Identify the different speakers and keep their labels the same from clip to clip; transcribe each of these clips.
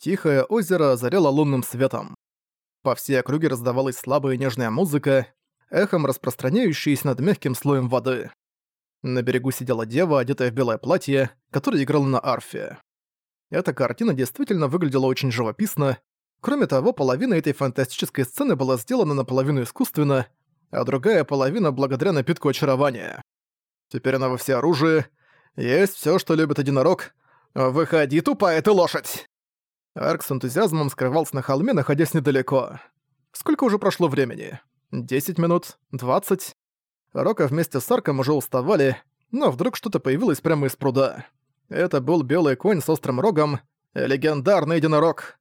Speaker 1: Тихое озеро озаряло лунным светом. По всей округе раздавалась слабая нежная музыка, эхом распространяющаяся над мягким слоем воды. На берегу сидела дева, одетая в белое платье, которая играла на арфе. Эта картина действительно выглядела очень живописно. Кроме того, половина этой фантастической сцены была сделана наполовину искусственно, а другая половина благодаря напитку очарования. Теперь она во всеоружии. Есть все, что любит единорог. «Выходи, тупая ты лошадь!» Арк с энтузиазмом скрывался на холме, находясь недалеко. Сколько уже прошло времени? Десять минут? Двадцать? Рока вместе с Арком уже уставали, но вдруг что-то появилось прямо из пруда. Это был белый конь с острым рогом, легендарный единорог.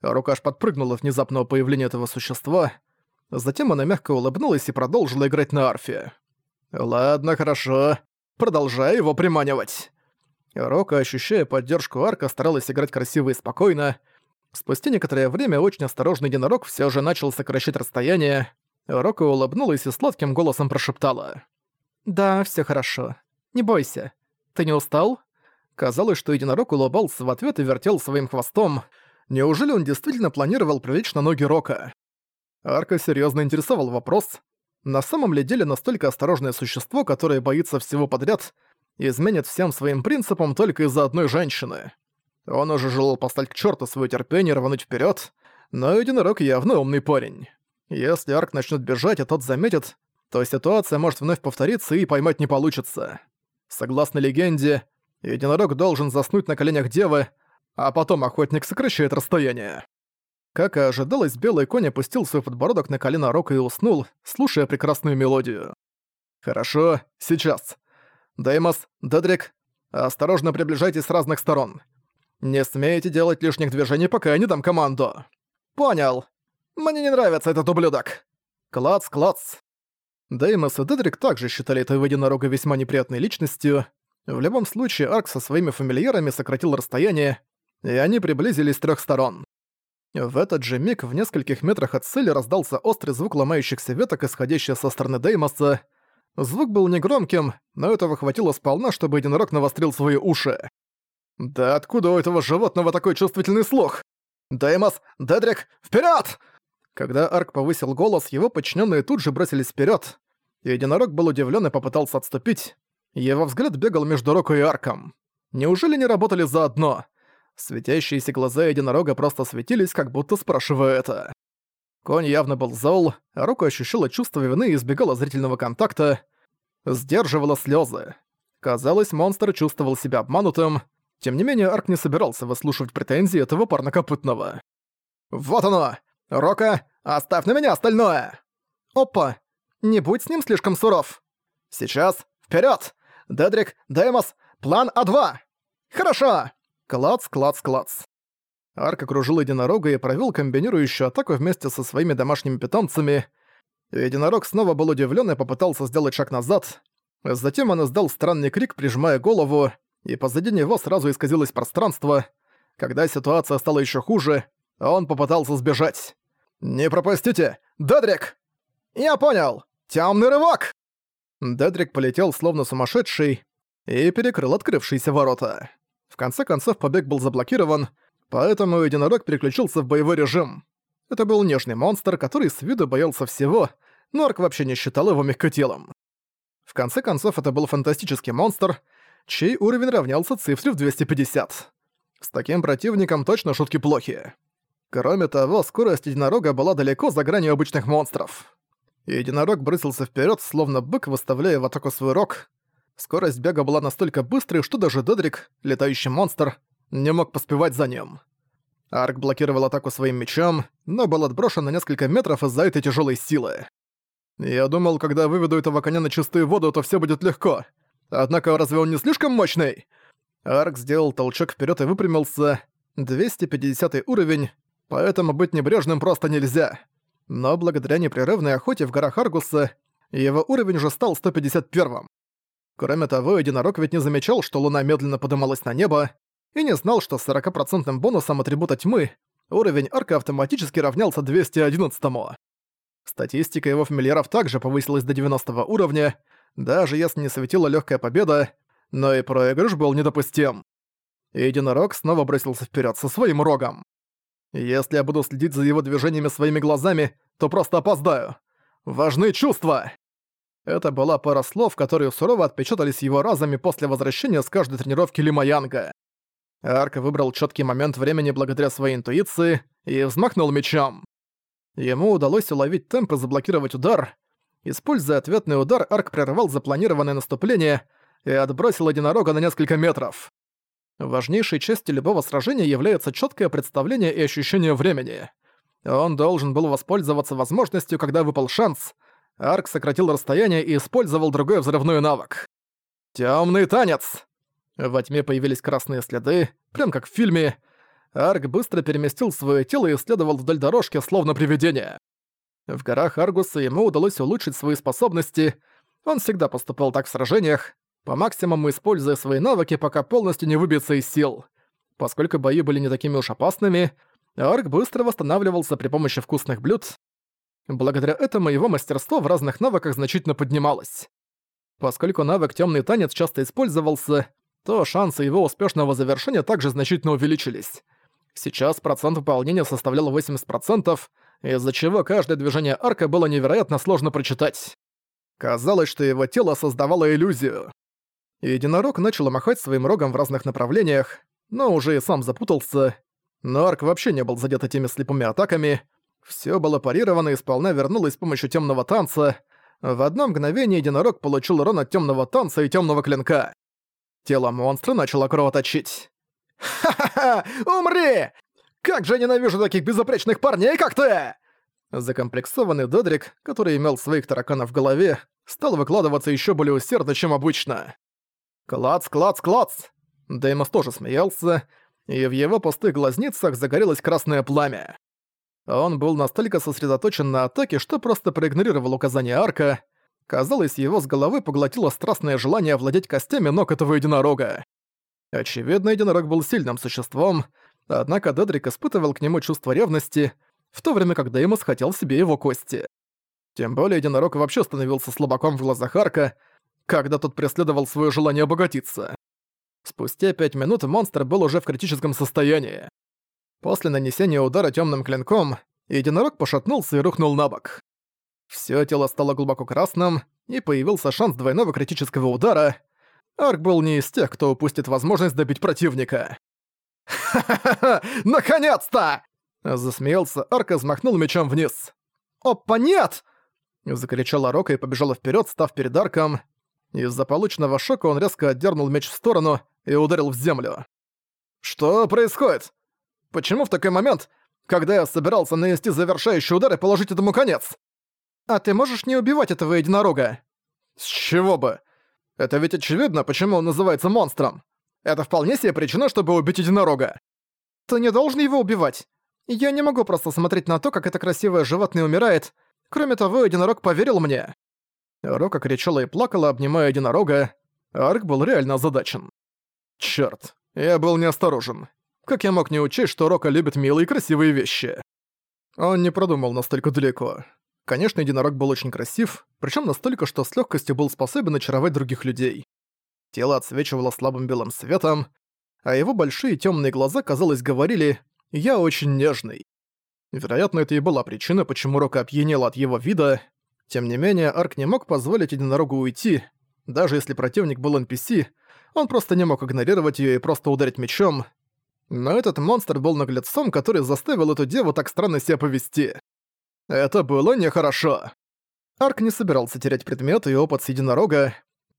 Speaker 1: Рука аж подпрыгнула внезапного появления этого существа. Затем она мягко улыбнулась и продолжила играть на арфе. «Ладно, хорошо. Продолжай его приманивать». Рока, ощущая поддержку Арка, старалась играть красиво и спокойно. Спустя некоторое время очень осторожный единорог все же начал сокращать расстояние. Рока улыбнулась и сладким голосом прошептала. «Да, все хорошо. Не бойся. Ты не устал?» Казалось, что единорог улыбался в ответ и вертел своим хвостом. Неужели он действительно планировал привлечь на ноги Рока? Арка серьезно интересовал вопрос. На самом ли деле настолько осторожное существо, которое боится всего подряд, изменит всем своим принципам только из-за одной женщины. Он уже желал послать к черту свое терпение рвануть вперед, но единорог явно умный парень. Если Арк начнет бежать, а тот заметит, то ситуация может вновь повториться и поймать не получится. Согласно легенде, единорог должен заснуть на коленях девы, а потом охотник сокращает расстояние. Как и ожидалось, белый конь опустил свой подбородок на колено Рока и уснул, слушая прекрасную мелодию. «Хорошо, сейчас. Деймос, Дедрик, осторожно приближайтесь с разных сторон. Не смейте делать лишних движений, пока я не дам команду. Понял. Мне не нравится этот ублюдок. Клац, клац. Деймос и Дедрик также считали этого единорога весьма неприятной личностью. В любом случае, Арк со своими фамильярами сократил расстояние, и они приблизились с трех сторон. В этот же миг в нескольких метрах от цели раздался острый звук ломающихся веток, исходящий со стороны Деймоса. Звук был негромким, но этого хватило сполна, чтобы единорог навострил свои уши. «Да откуда у этого животного такой чувствительный слух? Деймос, Дедрик, вперед! Когда Арк повысил голос, его подчиненные тут же бросились вперед. Единорог был удивлен и попытался отступить. Его взгляд бегал между Роком и Арком. Неужели не работали заодно? Светящиеся глаза единорога просто светились, как будто спрашивая это. Конь явно был зол, а рука ощущала чувство вины и избегала зрительного контакта, сдерживала слезы. Казалось, монстр чувствовал себя обманутым, тем не менее Арк не собирался выслушивать претензии этого парнокопытного. «Вот оно! Рока, оставь на меня остальное!» «Опа! Не будь с ним слишком суров!» «Сейчас! вперед! Дедрик, Деймос, план А2!» «Хорошо!» Клац, клац, клац. Арк окружил единорога и провел комбинирующую атаку вместе со своими домашними питомцами. Единорог снова был удивлен и попытался сделать шаг назад. Затем он издал странный крик, прижимая голову, и позади него сразу исказилось пространство. Когда ситуация стала еще хуже, он попытался сбежать. «Не пропустите! Дедрик!» «Я понял! Темный рывок!» Дедрик полетел словно сумасшедший и перекрыл открывшиеся ворота. В конце концов побег был заблокирован, Поэтому единорог переключился в боевой режим. Это был нежный монстр, который с виду боялся всего, но Арк вообще не считал его мягкотелом. В конце концов, это был фантастический монстр, чей уровень равнялся цифре в 250. С таким противником точно шутки плохи. Кроме того, скорость единорога была далеко за гранью обычных монстров. Единорог бросился вперед, словно бык, выставляя в атаку свой рог. Скорость бега была настолько быстрой, что даже Дедрик, летающий монстр, не мог поспевать за ним. Арк блокировал атаку своим мечом, но был отброшен на несколько метров из-за этой тяжелой силы. Я думал, когда выведу этого коня на чистую воду, то все будет легко. Однако разве он не слишком мощный? Арк сделал толчок вперед и выпрямился. 250 уровень, поэтому быть небрежным просто нельзя. Но благодаря непрерывной охоте в горах Аргуса, его уровень уже стал 151-м. Кроме того, единорог ведь не замечал, что луна медленно подымалась на небо, и не знал, что с 40% бонусом атрибута тьмы уровень арка автоматически равнялся 211-му. Статистика его фамильяров также повысилась до 90 уровня, даже если не светила легкая победа, но и проигрыш был недопустим. Единорог снова бросился вперед со своим рогом. Если я буду следить за его движениями своими глазами, то просто опоздаю. Важны чувства!» Это была пара слов, которые сурово отпечатались его разами после возвращения с каждой тренировки Лимаянга. Арк выбрал четкий момент времени благодаря своей интуиции и взмахнул мечом. Ему удалось уловить темп и заблокировать удар. Используя ответный удар, Арк прервал запланированное наступление и отбросил единорога на несколько метров. Важнейшей частью любого сражения является четкое представление и ощущение времени. Он должен был воспользоваться возможностью, когда выпал шанс. Арк сократил расстояние и использовал другой взрывной навык. Темный танец!» Во тьме появились красные следы, прям как в фильме. Арк быстро переместил свое тело и следовал вдоль дорожки, словно привидение. В горах Аргуса ему удалось улучшить свои способности. Он всегда поступал так в сражениях, по максимуму используя свои навыки, пока полностью не выбьется из сил. Поскольку бои были не такими уж опасными, Арк быстро восстанавливался при помощи вкусных блюд. Благодаря этому его мастерство в разных навыках значительно поднималось. Поскольку навык «Тёмный танец» часто использовался, то шансы его успешного завершения также значительно увеличились. Сейчас процент выполнения составлял 80%, из-за чего каждое движение арка было невероятно сложно прочитать. Казалось, что его тело создавало иллюзию. Единорог начал махать своим рогом в разных направлениях, но уже и сам запутался. Но арк вообще не был задет этими слепыми атаками. Все было парировано и сполна вернулось с помощью темного танца. В одно мгновение единорог получил урон от темного танца и темного клинка. Тело монстра начало кровоточить. «Ха-ха-ха! Умри! Как же я ненавижу таких безупречных парней, как ты!» Закомплексованный Додрик, который имел своих тараканов в голове, стал выкладываться еще более усердно, чем обычно. «Клац, клац, клац!» Деймос тоже смеялся, и в его пустых глазницах загорелось красное пламя. Он был настолько сосредоточен на атаке, что просто проигнорировал указания арка. Казалось, его с головы поглотило страстное желание овладеть костями ног этого единорога. Очевидно, единорог был сильным существом, однако Дедрик испытывал к нему чувство ревности, в то время как Деймос хотел себе его кости. Тем более единорог вообще становился слабаком в глазах Арка, когда тот преследовал свое желание обогатиться. Спустя пять минут монстр был уже в критическом состоянии. После нанесения удара темным клинком, единорог пошатнулся и рухнул на бок. Всё тело стало глубоко красным, и появился шанс двойного критического удара. Арк был не из тех, кто упустит возможность добить противника. «Ха-ха-ха! Наконец-то!» Засмеялся Арк и взмахнул мечом вниз. «Опа, нет!» Закричала Рока и побежала вперед, став перед Арком. Из-за полученного шока он резко отдернул меч в сторону и ударил в землю. «Что происходит? Почему в такой момент, когда я собирался нанести завершающий удар и положить этому конец? А ты можешь не убивать этого единорога? С чего бы? Это ведь очевидно, почему он называется монстром. Это вполне себе причина, чтобы убить единорога. Ты не должен его убивать. Я не могу просто смотреть на то, как это красивое животное умирает. Кроме того, единорог поверил мне. Рока кричала и плакала, обнимая единорога. Арк был реально озадачен. Чёрт, я был неосторожен. Как я мог не учесть, что Рока любит милые и красивые вещи? Он не продумал настолько далеко. Конечно, единорог был очень красив, причем настолько, что с легкостью был способен очаровать других людей. Тело отсвечивало слабым белым светом, а его большие темные глаза, казалось, говорили «Я очень нежный». Вероятно, это и была причина, почему Рока опьянела от его вида. Тем не менее, Арк не мог позволить единорогу уйти. Даже если противник был NPC, он просто не мог игнорировать ее и просто ударить мечом, но этот монстр был наглецом, который заставил эту деву так странно себя повести. Это было нехорошо. Арк не собирался терять предмет и опыт с единорога.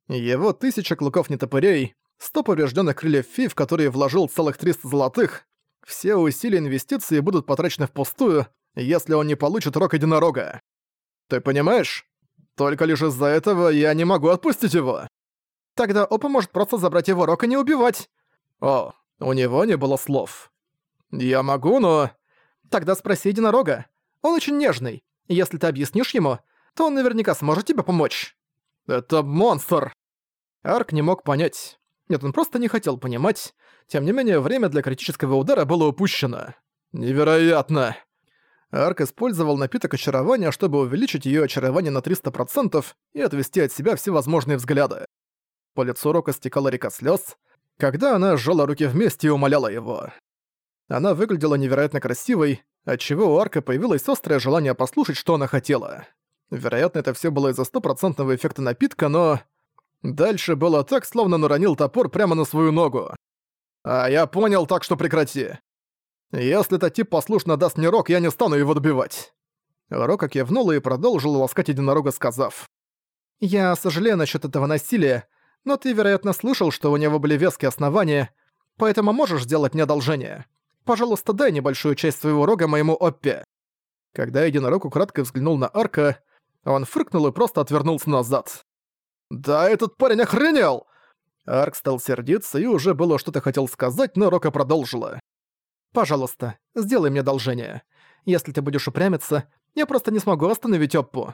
Speaker 1: Его тысяча клыков-нетопырей, сто поврежденных крыльев фи, в которые вложил целых 300 золотых, все усилия инвестиции будут потрачены впустую, если он не получит рог единорога. Ты понимаешь? Только лишь из-за этого я не могу отпустить его. Тогда Опа может просто забрать его рог и не убивать. О, у него не было слов. «Я могу, но...» «Тогда спроси единорога. Он очень нежный. Если ты объяснишь ему, то он наверняка сможет тебе помочь». «Это монстр!» Арк не мог понять. Нет, он просто не хотел понимать. Тем не менее, время для критического удара было упущено. «Невероятно!» Арк использовал напиток очарования, чтобы увеличить ее очарование на 300% и отвести от себя все возможные взгляды. По лицу Рока стекала река слез, когда она сжала руки вместе и умоляла его. Она выглядела невероятно красивой, отчего у Арка появилось острое желание послушать, что она хотела. Вероятно, это все было из-за стопроцентного эффекта напитка, но... Дальше было так, словно наронил топор прямо на свою ногу. «А я понял, так что прекрати. Если этот тип послушно даст мне рог, я не стану его добивать». Рока кивнула и продолжила ласкать единорога, сказав. «Я сожалею насчет этого насилия, но ты, вероятно, слышал, что у него были веские основания, поэтому можешь сделать мне одолжение. Пожалуйста, дай небольшую часть своего рога моему Оппе». Когда единорог украдкой взглянул на Арка, он фыркнул и просто отвернулся назад. «Да этот парень охренел!» Арк стал сердиться и уже было что-то хотел сказать, но Рока продолжила. «Пожалуйста, сделай мне одолжение. Если ты будешь упрямиться, я просто не смогу остановить Оппу.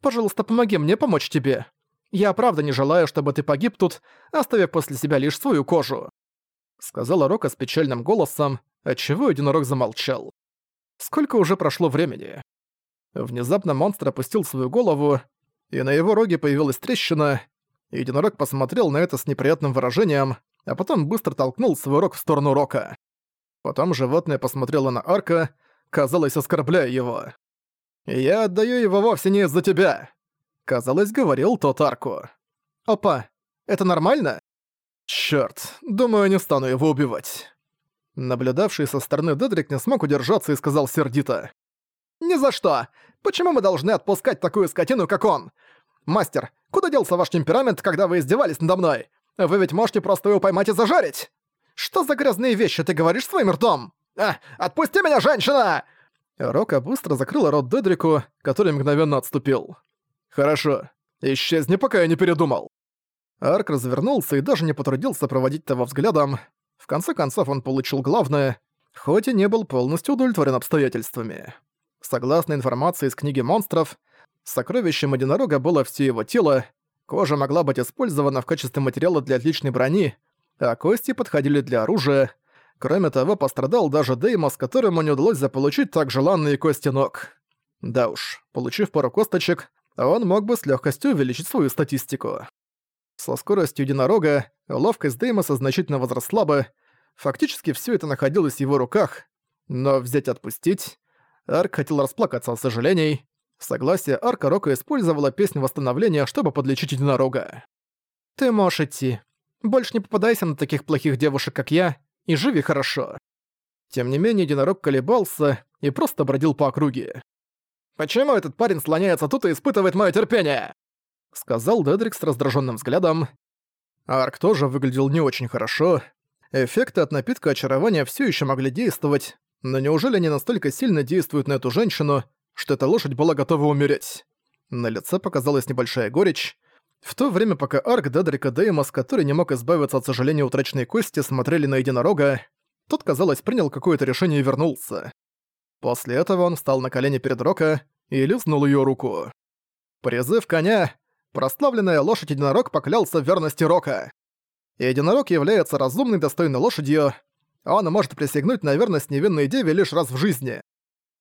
Speaker 1: Пожалуйста, помоги мне помочь тебе. Я правда не желаю, чтобы ты погиб тут, оставив после себя лишь свою кожу», — сказала Рока с печальным голосом, отчего единорог замолчал. Сколько уже прошло времени? Внезапно монстр опустил свою голову, и на его роге появилась трещина. Единорог посмотрел на это с неприятным выражением, а потом быстро толкнул свой рог в сторону Рока. Потом животное посмотрело на Арка, казалось, оскорбляя его. «Я отдаю его вовсе не из-за тебя», — казалось, говорил тот Арку. «Опа, это нормально?» «Чёрт, думаю, не стану его убивать». Наблюдавший со стороны Дедрик не смог удержаться и сказал сердито. «Ни за что! Почему мы должны отпускать такую скотину, как он? Мастер, куда делся ваш темперамент, когда вы издевались надо мной? Вы ведь можете просто его поймать и зажарить! Что за грязные вещи ты говоришь своим ртом? А, отпусти меня, женщина!» Рока быстро закрыла рот Дедрику, который мгновенно отступил. «Хорошо. Исчезни, пока я не передумал». Арк развернулся и даже не потрудился проводить того взглядом. Конце концов он получил главное, хоть и не был полностью удовлетворен обстоятельствами. Согласно информации из книги монстров, сокровищем единорога было все его тело, кожа могла быть использована в качестве материала для отличной брони, а кости подходили для оружия. Кроме того, пострадал даже Деймос, которому не удалось заполучить так желанные кости ног. Да уж, получив пару косточек, он мог бы с легкостью увеличить свою статистику. Со скоростью единорога ловкость Деймоса значительно возросла бы, фактически все это находилось в его руках, но взять отпустить Арк хотел расплакаться от сожалений. Согласие Арка Рока использовала песню восстановления, чтобы подлечить единорога. «Ты можешь идти. Больше не попадайся на таких плохих девушек, как я, и живи хорошо». Тем не менее, единорог колебался и просто бродил по округе. «Почему этот парень слоняется тут и испытывает мое терпение?» Сказал Дедрик с раздраженным взглядом. Арк тоже выглядел не очень хорошо. Эффекты от напитка очарования все еще могли действовать, но неужели они настолько сильно действуют на эту женщину, что эта лошадь была готова умереть? На лице показалась небольшая горечь. В то время, пока Арк, Дедрик Деймос, который не мог избавиться от сожаления утраченной кости, смотрели на единорога, тот, казалось, принял какое-то решение и вернулся. После этого он встал на колени перед Рока и лизнул ее руку. Призыв коня, прославленная лошадь единорог поклялся в верности Рока. Единорог является разумной достойной лошадью, он может присягнуть на верность невинной деве лишь раз в жизни.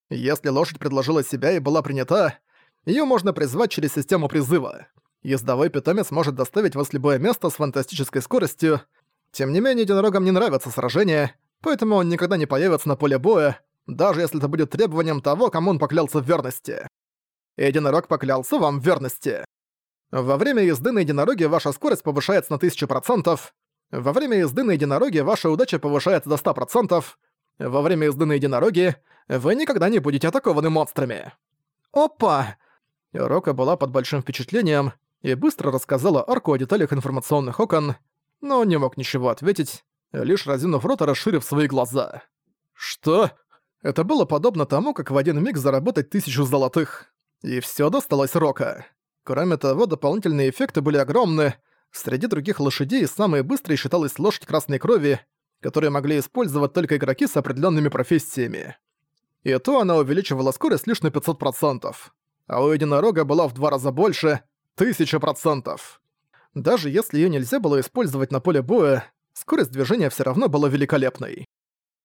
Speaker 1: Если лошадь предложила себя и была принята, ее можно призвать через систему призыва. Ездовой питомец может доставить вас в любое место с фантастической скоростью. Тем не менее, единорогам не нравятся сражения, поэтому он никогда не появится на поле боя, даже если это будет требованием того, кому он поклялся в верности. Единорог поклялся вам в верности. Во время езды на единороге ваша скорость повышается на 1000%, во время езды на единороге ваша удача повышается до 100%. Во время езды на единороге вы никогда не будете атакованы монстрами. Опа! Рока была под большим впечатлением и быстро рассказала Арку о деталях информационных окон, но не мог ничего ответить, лишь разинув рот и расширив свои глаза. Что? Это было подобно тому, как в один миг заработать тысячу золотых. И всё досталось Рока. Кроме того, дополнительные эффекты были огромны, Среди других лошадей самой быстрой считалась лошадь красной крови, которую могли использовать только игроки с определенными профессиями. И то она увеличивала скорость лишь на 500%, а у единорога была в два раза больше — 1000%. Даже если ее нельзя было использовать на поле боя, скорость движения все равно была великолепной.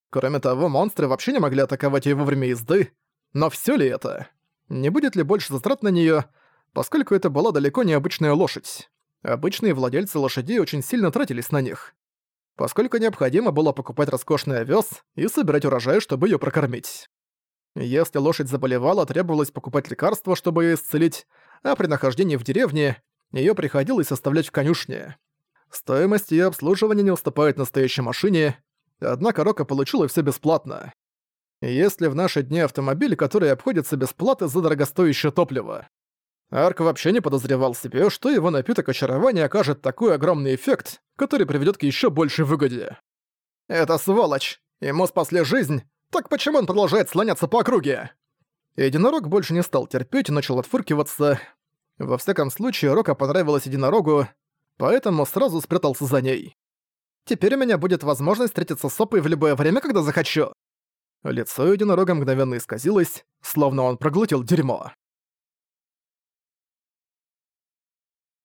Speaker 1: Кроме того, монстры вообще не могли атаковать ее во время езды. Но все ли это? Не будет ли больше затрат на нее, поскольку это была далеко не обычная лошадь? Обычные владельцы лошадей очень сильно тратились на них. поскольку необходимо было покупать роскошный овес и собирать урожай, чтобы ее прокормить. Если лошадь заболевала, требовалось покупать лекарства, чтобы ее исцелить, а при нахождении в деревне ее приходилось оставлять в конюшне. Стоимость ее обслуживания не уступает настоящей машине, однако Рока получила все бесплатно. Если в наши дни автомобиль, который обходится без платы за дорогостоящее топливо. Арк вообще не подозревал себе, что его напиток очарования окажет такой огромный эффект, который приведет к еще большей выгоде. «Это сволочь! Ему спасли жизнь! Так почему он продолжает слоняться по округе?» Единорог больше не стал терпеть и начал отфыркиваться. Во всяком случае, Рока понравилась единорогу, поэтому сразу спрятался за ней. «Теперь у меня будет возможность встретиться с Сопой в любое время, когда захочу». Лицо единорога мгновенно исказилось, словно он проглотил дерьмо.